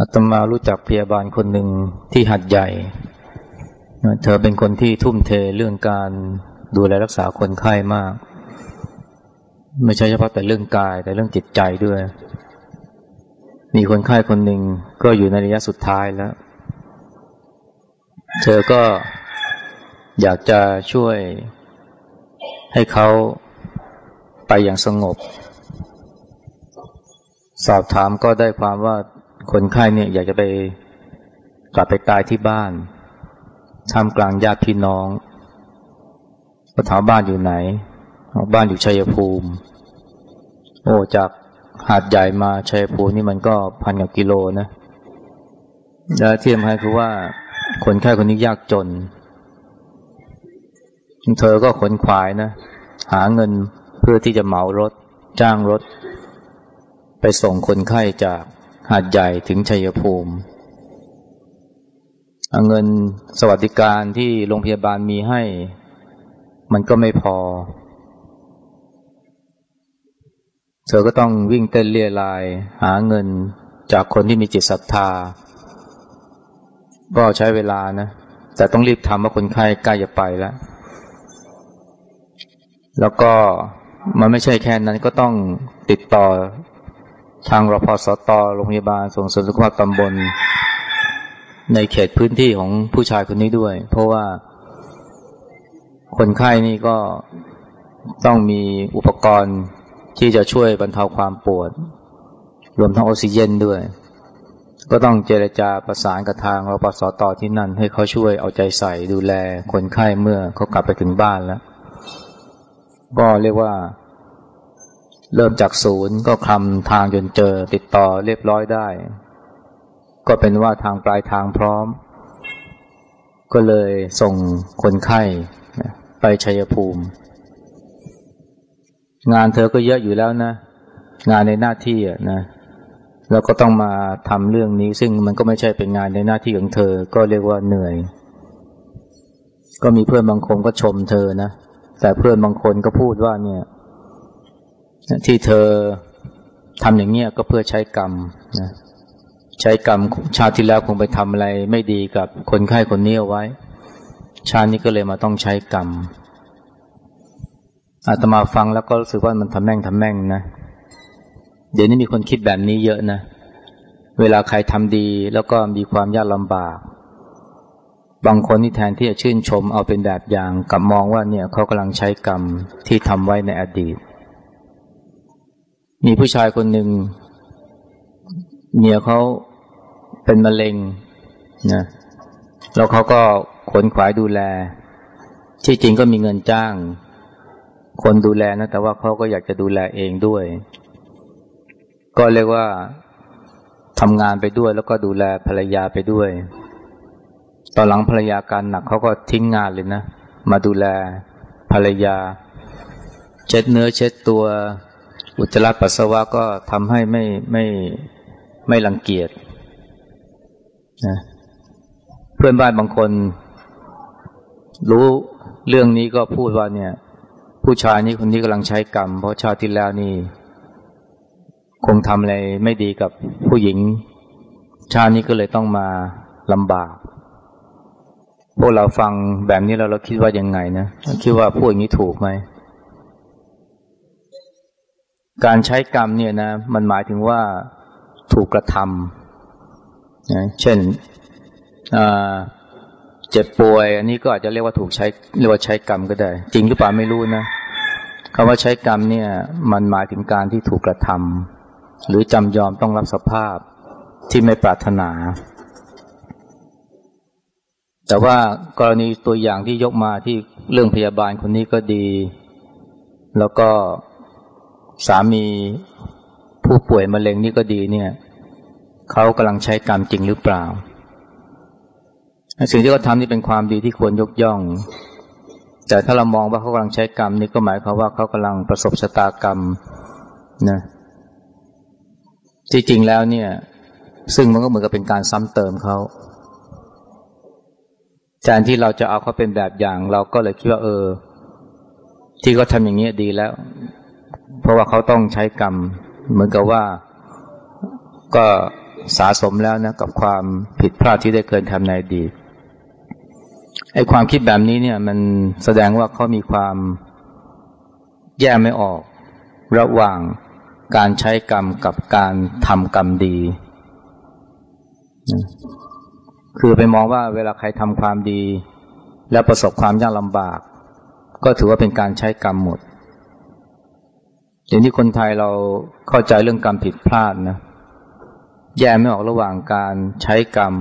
อาตมารู้จักพยาบาลคนหนึ่งที่หัดใหญ่ เธอเป็นคนที่ทุ่มเทเรื่องการดูแลรักษาคนไข้มาก ไม่ใช่เฉพาะแต่เรื่องกายแต่เรื่องจิตใจด้วย มีคนไข้คนหนึ่งก็อยู่ในระยะสุดท้ายแล้ว เธอก็อยากจะช่วยให้เขาไปอย่างสงบ สอบถามก็ได้ความว่า คนไข้เนี่ยอยากจะไปกลับไปตายที่บ้านท่ามกลางญาติพี่น้องก็ถามบ้านอยู่ไหน บ้านอยู่ชัยภูมิ โอ้จากหาดใหญ่มาชัยภูมินี่มันก็พันกว่ากิโลนะแล้วที่สำคัญคือว่าคนไข้คนนี้ยากจน เธอก็ขนขวายนะ หาเงินเพื่อที่จะเหมารถ จ้างรถ ไปส่งคนไข้จาก หาดใหญ่ถึงชัยภูมิเงินสวัสดิการที่โรงพยาบาลมีให้ มันก็ไม่พอ เธอก็ต้องวิ่งเต้นเลี่ยราย หาเงินจากคนที่มีจิตศรัทธา ก็ใช้เวลานะ แต่ต้องรีบทำว่าคนไข้ใกล้จะไปแล้ว แล้วก็มันไม่ใช่แค่นั้นก็ต้องติดต่อ ทางรพสตโรงพยาบาลส่งเสริมสุขภาพตำบล ในเขตพื้นที่ของผู้ชายคนนี้ด้วย เพราะว่า คนไข้นี่ก็ต้องมีอุปกรณ์ที่จะช่วยบรรเทาความปวด รวมทั้งออกซิเจนด้วย ก็ต้องเจรจาประสานกับทางรพสตที่นั่น ให้เขาช่วยเอาใจใส่ดูแลคนไข้เมื่อเขากลับไปถึงบ้านแล้ว ก็เรียกว่า เริ่มจากศูนย์ก็คลำทางจนเจอติดต่อเรียบร้อยได้ ก็เป็นว่าทางปลายทางพร้อม ก็เลยส่งคนไข้ไปชัยภูมิ งานเธอก็เยอะอยู่แล้วนะ งานในหน้าที่อะนะแล้วก็ต้องมาทำเรื่องนี้ ซึ่งมันก็ไม่ใช่เป็นงานในหน้าที่ของเธอ ก็เรียกว่าเหนื่อย ก็มีเพื่อนบางคนก็ชมเธอนะแต่เพื่อนบางคนก็พูดว่าเนี่ย ที่เธอทำอย่างเงี้ยก็เพื่อใช้กรรมนะใช้กรรมชาติที่แล้วคงไปทำอะไรไม่ดีกับคนไข้คนนี้เอาไว้ ชาตินี้ก็เลยมาต้องใช้กรรมอาตมาฟังแล้วก็รู้สึกว่ามันทำแม่งทำแม่งนะ เดี๋ยวนี้มีคนคิดแบบนี้เยอะนะ เวลาใครทำดีแล้วก็มีความยากลำบาก บางคนที่แทนที่จะชื่นชมเอาเป็นแบบอย่างกับมองว่าเนี่ยเขากำลังใช้กรรมที่ทำไว้ในอดีต มีผู้ชายคนหนึ่งเมียเขาเป็นมะเร็งนะแล้วเขาก็ขนขวายดูแล ที่จริงก็มีเงินจ้าง คนดูแลนะ แต่ว่าเขาก็อยากจะดูแลเองด้วย ก็เรียกว่าทำงานไปด้วย แล้วก็ดูแลภรรยาไปด้วย ตอนหลังภรรยาการหนักเขาก็ทิ้งงานเลยนะ มาดูแลภรรยา เช็ดเนื้อเช็ดตัว อุจจาระปัสสาวะก็ทำให้ไม่ไม่ไม่รังเกียจนะเพื่อนบ้านบางคน รู้เรื่องนี้ก็พูดว่าเนี่ย ผู้ชายนี้คนนี้กำลังใช้กรรม เพราะชาติที่แล้วนี่ คงทำอะไรไม่ดีกับผู้หญิง ชาตินี้ก็เลยต้องมาลำบาก พวกเราฟังแบบนี้เราเราคิดว่ายังไงนะคิดว่าพูดอย่างนี้ถูกไหม การใช้กรรมเนี่ยนะมันหมายถึงว่าถูกกระทำนะเช่นเจ็บป่วย อันนี้ก็อาจจะเรียกว่าถูกใช้เรียกว่าใช้กรรมก็ได้ จริงหรือเปล่าไม่รู้นะคำว่าใช้กรรมเนี่ยมันหมายถึงการที่ถูกกระทำหรือจำยอมต้องรับสภาพที่ไม่ปรารถนา แต่ว่ากรณีตัวอย่างที่ยกมาที่เรื่องพยาบาลคนนี้ก็ดี แล้วก็ สามีผู้ป่วยมะเร็งนี่ก็ดีเนี่ยเขากำลังใช้กรรมจริงหรือเปล่า สิ่งที่เขาทำนี่เป็นความดีที่ควรยกย่อง แต่ถ้าเรามองว่าเขากำลังใช้กรรมนี่ก็หมายความว่าเขากำลังประสบชะตากรรมนะที่จริงแล้วเนี่ย ซึ่งมันก็เหมือนกับเป็นการซ้ำเติมเขาแทนที่เราจะเอาเขาเป็นแบบอย่าง เราก็เลยคิดว่าเออ ที่เขาทำอย่างนี้ดีแล้ว เพราะว่าเขาต้องใช้กรรม เหมือนกับว่าก็สะสมแล้วนะกับความผิดพลาดที่ได้เคยทำในอดีตไอ้ความคิดแบบนี้เนี่ย มันแสดงว่าเขามีความแยกไม่ออก ระหว่างการใช้กรรมกับการทำกรรมดี คือไปมองว่าเวลาใครทำความดี แล้วประสบความยากลำบาก ก็ถือว่าเป็นการใช้กรรมหมด อย่างที่คนไทยเราเข้าใจเรื่องกรรมผิดพลาดนะ แยกไม่ออกระหว่างการใช้กรรม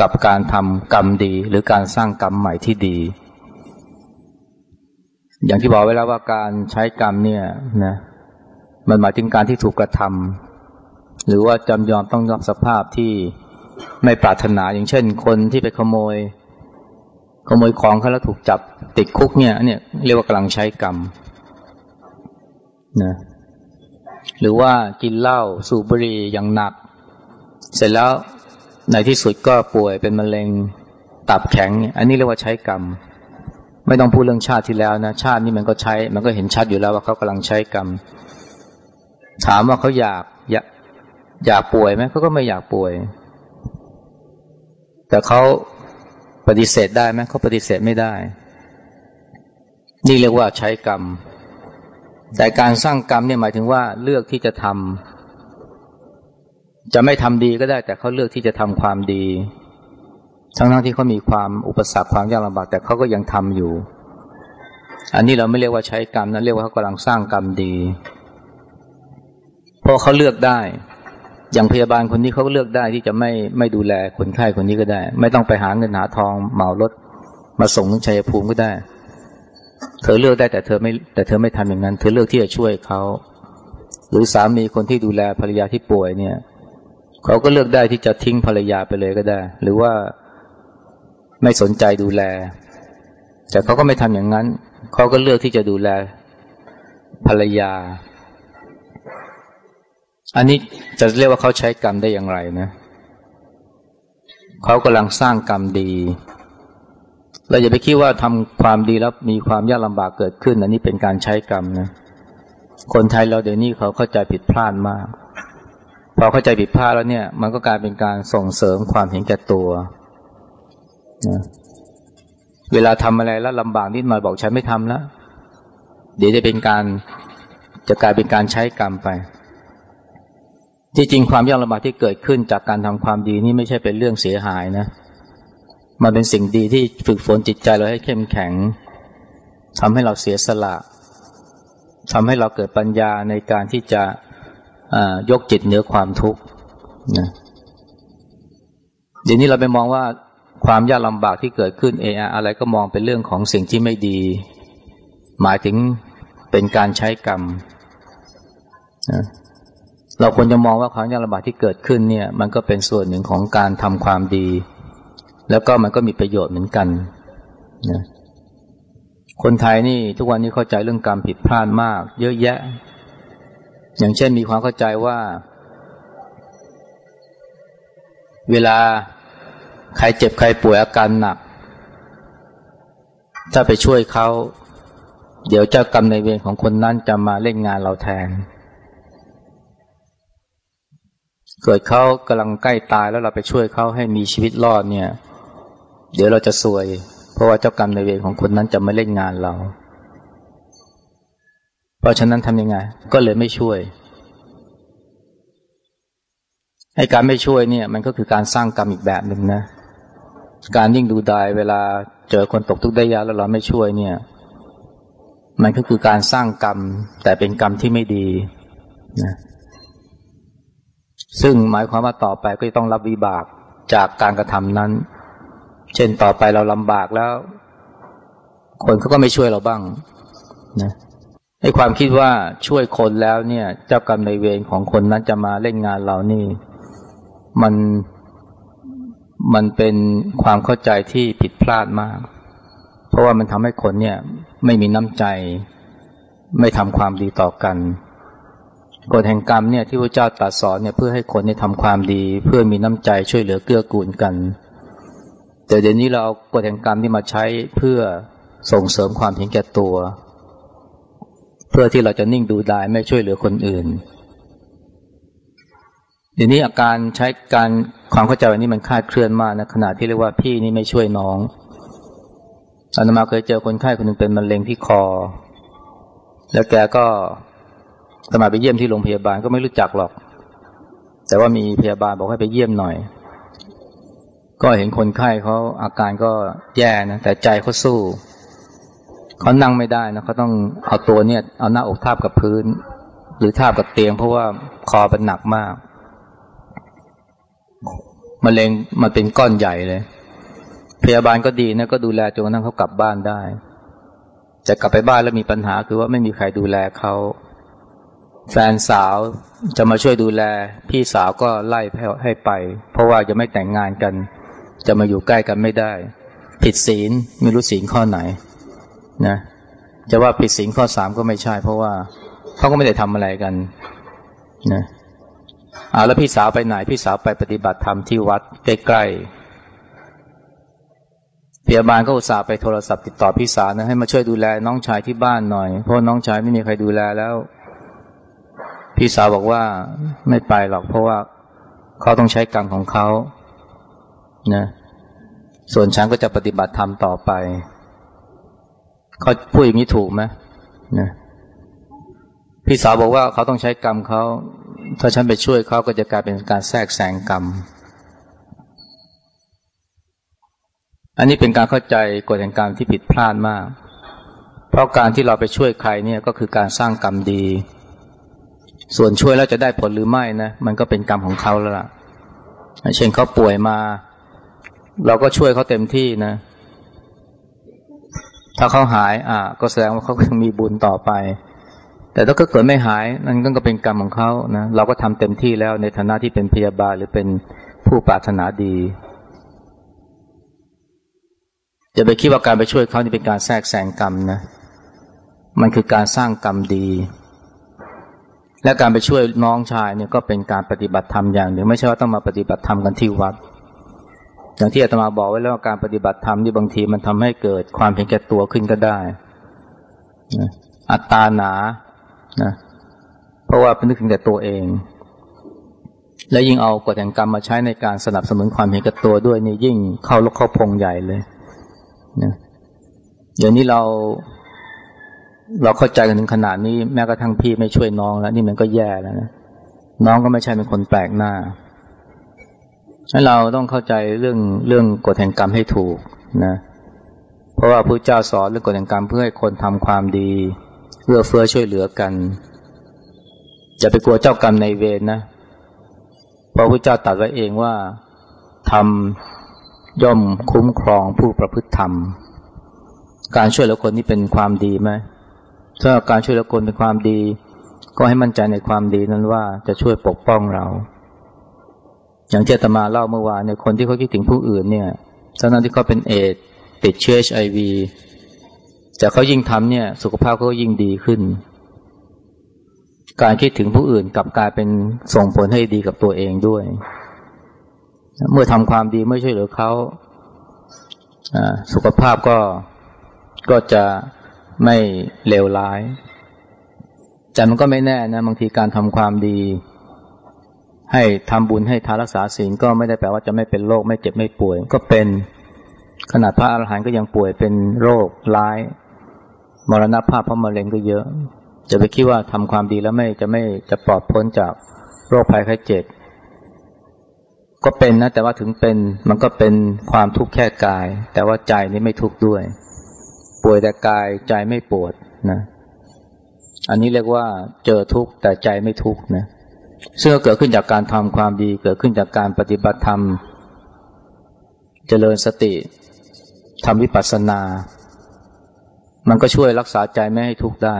กับการทำกรรมดี หรือการสร้างกรรมใหม่ที่ดี อย่างที่บอกไว้แล้วว่าการใช้กรรมเนี่ยนะมันหมายถึงการที่ถูกกระทำหรือว่าจำยอมต้องรับสภาพที่ไม่ปรารถนาอย่างเช่น คนที่ไปขโมย ขโมยของเขาแล้วถูกจับติดคุกเนี่ยเนี่ยเรียกว่ากำลังใช้กรรม นะหรือว่ากินเหล้าสูบบุหรี่อย่างหนัก เสร็จแล้วในที่สุดก็ป่วยเป็นมะเร็งตับแข็ง อันนี้เรียกว่าใช้กรรม ไม่ต้องพูดเรื่องชาติที่แล้วนะ ชาตินี้มันก็ใช้ มันก็เห็นชัดอยู่แล้วว่าเขากำลังใช้กรรม ถามว่าเขาอยากอยากอยากป่วยไหมเขาก็ไม่อยากป่วย แต่เขาปฏิเสธได้ไหมเขาปฏิเสธไม่ได้ นี่เรียกว่าใช้กรรม แต่การสร้างกรรมเนี่ยหมายถึงว่าเลือกที่จะทำจะไม่ทำดีก็ได้ แต่เขาเลือกที่จะทำความดี ทั้งทั้งที่เขามีความอุปสรรคความยากลำบากแต่เขาก็ยังทำอยู่ อันนี้เราไม่เรียกว่าใช้กรรมนะเรียกว่าเขากำลังสร้างกรรมดีเพราะเขาเลือกได้ อย่างพยาบาลคนนี้เขาก็เลือกได้ที่จะไม่ไม่ดูแลคนไข้คนนี้ก็ได้ ไม่ต้องไปหาเงินหาทองเหมารถมาส่งถึงชัยภูมิก็ได้ เธอเลือกได้แต่เธอไม่แต่เธอไม่ทำอย่างนั้น เธอเลือกที่จะช่วยเขา หรือสามีคนที่ดูแลภรรยาที่ป่วยเนี่ยเขาก็เลือกได้ที่จะทิ้งภรรยาไปเลยก็ได้ หรือว่าไม่สนใจดูแล แต่เขาก็ไม่ทำอย่างนั้น เขาก็เลือกที่จะดูแลภรรยา อันนี้จะเรียกว่าเขาใช้กรรมได้อย่างไรนะ เขากำลังสร้างกรรมดี เราอย่าไปคิดว่าทำความดีแล้วมีความยากลำบากเกิดขึ้น อันนี้เป็นการใช้กรรมนะ คนไทยเราเดี๋ยวนี้เขาเข้าใจผิดพลาดมาก พอเข้าใจผิดพลาดแล้วเนี่ย มันก็กลายเป็นการส่งเสริมความเห็นแก่ตัวนะเวลาทำอะไรแล้วลำบากนิดหน่อยบอกฉันไม่ทำแล้วเดี๋ยวจะเป็นการจะกลายเป็นการใช้กรรมไป ที่จริงความยากลำบากที่เกิดขึ้นจากการทำความดีนี่ไม่ใช่เป็นเรื่องเสียหายนะ มันเป็นสิ่งดีที่ฝึกฝนจิตใจเราให้เข้มแข็งทำให้เราเสียสละทำให้เราเกิดปัญญาในการที่จะยกจิตเหนือความทุกข์นะเดี๋ยวนี้เราไปมองว่าความยากลำบากที่เกิดขึ้นเอออะไรก็มองเป็นเรื่องของสิ่งที่ไม่ดี หมายถึงเป็นการใช้กรรมนะเราควรจะมองว่าความยากลำบากที่เกิดขึ้นเนี่ย มันก็เป็นส่วนหนึ่งของการทำความดี แล้วก็มันก็มีประโยชน์เหมือนกันนะคนไทยนี่ทุกวันนี้เข้าใจเรื่องกรรผิดพลาดมาก เยอะแยะ อย่างเช่นมีความเข้าใจว่า เวลาใครเจ็บใครป่วยอาการหนัก ถ้าไปช่วยเขา เดี๋ยวเจ้ากรรมในเวรของคนนั้นจะมาเล่นงานเราแทน เกิดเขากำลังใกล้ตายแล้วเราไปช่วยเขาให้มีชีวิตรอดเนี่ย เดี๋ยวเราจะซวย เพราะว่าเจ้ากรรมในเวรของคนนั้นจะไม่เล่นงานเรา เพราะฉะนั้นทำยังไง ก็เลยไม่ช่วยไอ้การไม่ช่วยเนี่ย มันก็คือการสร้างกรรมอีกแบบหนึ่งนะ การยิ่งดูดายเวลาเจอคนตกทุกข์ได้ยากแล้วเราไม่ช่วยเนี่ย มันก็คือการสร้างกรรม แต่เป็นกรรมที่ไม่ดีนะซึ่งหมายความว่าต่อไปก็จะต้องรับวิบากจากการกระทำนั้น เช่นต่อไปเราลำบากแล้ว คนเขาก็ไม่ช่วยเราบ้างนะไอ้ความคิดว่าช่วยคนแล้วเนี่ย เจ้ากรรมในเวรของคนนั้นจะมาเล่นงานเรานี่ มันมันเป็นความเข้าใจที่ผิดพลาดมาก เพราะว่ามันทำให้คนเนี่ย ไม่มีน้ำใจ ไม่ทำความดีต่อกันกฎแห่งกรรมเนี่ยที่พระเจ้าตรัสสอนเนี่ยเพื่อให้คนเนี่ยทำความดี เพื่อมีน้ำใจช่วยเหลือเกื้อกูลกัน แต่เดี๋ยวนี้เราเอากฎแห่งกรรมที่มาใช้เพื่อส่งเสริมความเห็นแก่ตัว เพื่อที่เราจะนิ่งดูดายไม่ช่วยเหลือคนอื่นเดี๋ยวนี้อาการใช้การความเข้าใจวันนี้มันคาดเคลื่อนมากนะขณะที่เรียกว่าพี่นี่ไม่ช่วยน้องอาตมาเคยเจอคนไข้คนหนึ่งเป็นมะเร็งที่คอ แล้วแกก็สมาไปเยี่ยมที่โรงพยาบาลก็ไม่รู้จักหรอก แต่ว่ามีพยาบาลบอกให้ไปเยี่ยมหน่อย ก็เห็นคนไข้เขาอาการก็แย่นะแต่ใจเขาสู้เขานั่งไม่ได้นะเขาต้องเอาตัวเนี่ยเอาหน้าอกทาบกับพื้น หรือทาบกับเตียง เพราะว่าคอเป็นหนักมากมะเร็งมันเป็นก้อนใหญ่เลย พยาบาลก็ดีนะก็ดูแลจนกระทั่งเขากลับบ้านได้จะกลับไปบ้านแล้วมีปัญหาคือว่าไม่มีใครดูแลเขาแฟนสาวจะมาช่วยดูแล พี่สาวก็ไล่ให้ไป เพราะว่าจะไม่แต่งงานกัน จะมาอยู่ใกล้กันไม่ได้ ผิดศีลไม่รู้ศีลข้อไหนนะจะว่าผิดศีลข้อสามก็ไม่ใช่ เพราะว่าเขาก็ไม่ได้ทำอะไรกันนะอาแล้วพี่สาวไปไหนพี่สาวไปปฏิบัติธรรมที่วัดใกล้ๆพยาบาลก็อุตส่าห์ไปโทรศัพท์ติดต่อพี่สาวนะให้มาช่วยดูแลน้องชายที่บ้านหน่อย เพราะน้องชายไม่มีใครดูแลแล้ว พี่สาวบอกว่าไม่ไปหรอกเพราะว่าเขาต้องใช้กรรมของเขา นะส่วนฉันก็จะปฏิบัติธรรมต่อไปเขาพูดอย่างนี้ถูกไหมนะพี่สาวบอกว่าเขาต้องใช้กรรมเขาถ้าฉันไปช่วยเขาก็จะกลายเป็นการแทรกแซงกรรม อันนี้เป็นการเข้าใจกฎแห่งกรรมที่ผิดพลาดมาก เพราะการที่เราไปช่วยใครเนี่ยก็คือการสร้างกรรมดี ส่วนช่วยแล้วจะได้ผลหรือไม่นะมันก็เป็นกรรมของเขาแล้วล่ะ เช่นเขาป่วยมา เราก็ช่วยเขาเต็มที่นะ ถ้าเขาหาย อะก็แสดงว่าเขายังมีบุญต่อไป แต่ถ้าเกิดไม่หาย นั่นก็เป็นกรรมของเขานะเราก็ทำเต็มที่แล้วในฐานะที่เป็นพยาบาลหรือเป็นผู้ปรารถนาดีจะไปคิดว่าการไปช่วยเขานี่เป็นการแทรกแซงกรรมนะ มันคือการสร้างกรรมดี และการไปช่วยน้องชายเนี่ยก็เป็นการปฏิบัติธรรมอย่างหนึ่งไม่ใช่ว่าต้องมาปฏิบัติธรรมกันที่วัด อย่างที่อาตมาบอกไว้แล้วการปฏิบัติธรรมที่บางทีมันทำให้เกิดความเห็นแก่ตัวขึ้นก็ได้อัตตาหนานะเพราะว่าเป็นนึกถึงแต่ตัวเอง และยิ่งเอากฎแห่งกรรมมาใช้ในการสนับสนุนความเห็นกับตัวด้วยนี่ยิ่งเข้าลกเข้าพงใหญ่เลยนะเดี๋ยวนี้เรา เราเข้าใจกันถึงขนาดนี้แม้กระทั่งพี่ไม่ช่วยน้องแล้ว นี่มันก็แย่แล้วนะน้องก็ไม่ใช่เป็นคนแปลกหน้า ให้เราต้องเข้าใจเรื่องเรื่องกฎแห่งกรรมให้ถูกนะ เพราะว่าพระเจ้าสอนเรื่องกฎแห่งกรรมเพื่อให้คนทำความดีเอื้อเฟื้อช่วยเหลือกันจะไปกลัวเจ้ากรรมในเวรนะเพราะพระเจ้าตรัสไว้เองว่าทำย่อมคุ้มครองผู้ประพฤติธรรม การช่วยเหลือคนนี่เป็นความดีไหมถ้าการช่วยเหลือคนเป็นความดี ก็ให้มั่นใจในความดีนั้นว่าจะช่วยปกป้องเรา อย่างเจตมาเล่าเมื่อวานเนี่ยคนที่เขาคิดถึงผู้อื่นเนี่ยทั้งนั้นที่เขาเป็นเอดติดเชื้อไอวีแต่เขายิ่งทำเนี่ย สุขภาพเขายิ่งดีขึ้น การคิดถึงผู้อื่นกลับกลายเป็นส่งผลให้ดีกับตัวเองด้วย เมื่อทำความดีไม่ช่วยเหลือเขาสุขภาพก็ก็จะไม่เลวร้ายแต่มันก็ไม่แน่นะบางทีการทำความดี ให้ทำบุญให้ทานรักษาศีลก็ไม่ได้แปลว่าจะไม่เป็นโรคไม่เจ็บไม่ป่วย ก็เป็นขนาดพระอรหันต์ก็ยังป่วยเป็นโรคร้าย มรณภาพเพราะมะเร็งก็เยอะ จะไปคิดว่าทำความดีแล้วไม่จะไม่จะปลอดพ้นจากโรคภัยไข้เจ็บก็เป็นนะ แต่ว่าถึงเป็นมันก็เป็นความทุกข์แค่กาย แต่ว่าใจนี่ไม่ทุกข์ด้วย ป่วยแต่กายใจไม่ปวดนะ อันนี้เรียกว่าเจอทุกข์แต่ใจไม่ทุกข์นะ ซึ่งเกิดขึ้นจากการทำความดี เกิดขึ้นจากการปฏิบัติธรรม เจริญสติทำวิปัสสนา มันก็ช่วยรักษาใจไม่ให้ทุกข์ได้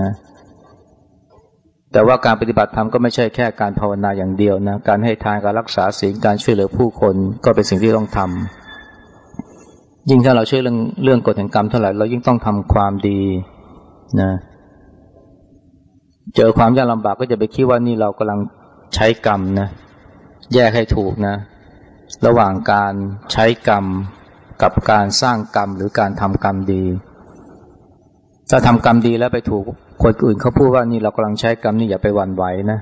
นะแต่ว่าการปฏิบัติธรรมก็ไม่ใช่แค่การภาวนาอย่างเดียวนะ การให้ทานการรักษาศีลการช่วยเหลือผู้คนก็เป็นสิ่งที่ต้องทำยิ่งถ้าเราช่วยเรื่องเรื่องกฎแห่งกรรมเท่าไหร่เรายิ่งต้องทำความดีนะ เจอความยากลำบากก็จะไปคิดว่านี่เรากำลังใช้กรรมนะ แยกให้ถูกนะ ระหว่างการใช้กรรมกับการสร้างกรรมหรือการทำกรรมดี ถ้าทำกรรมดีแล้วไปถูกคนอื่นเขาพูดว่านี่เรากำลังใช้กรรมนี่อย่าไปหวั่นไหวนะ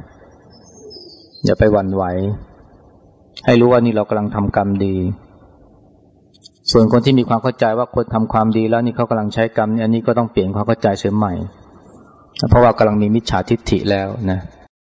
อย่าไปหวั่นไหว ให้รู้ว่านี่เรากำลังทำกรรมดี ส่วนคนที่มีความเข้าใจว่าคนทำความดีแล้วนี่เขากำลังใช้กรรมอันนี้ก็ต้องเปลี่ยนความเข้าใจเสียใหม่ เพราะว่ากำลังมีมิจฉาทิฏฐิแล้วนะ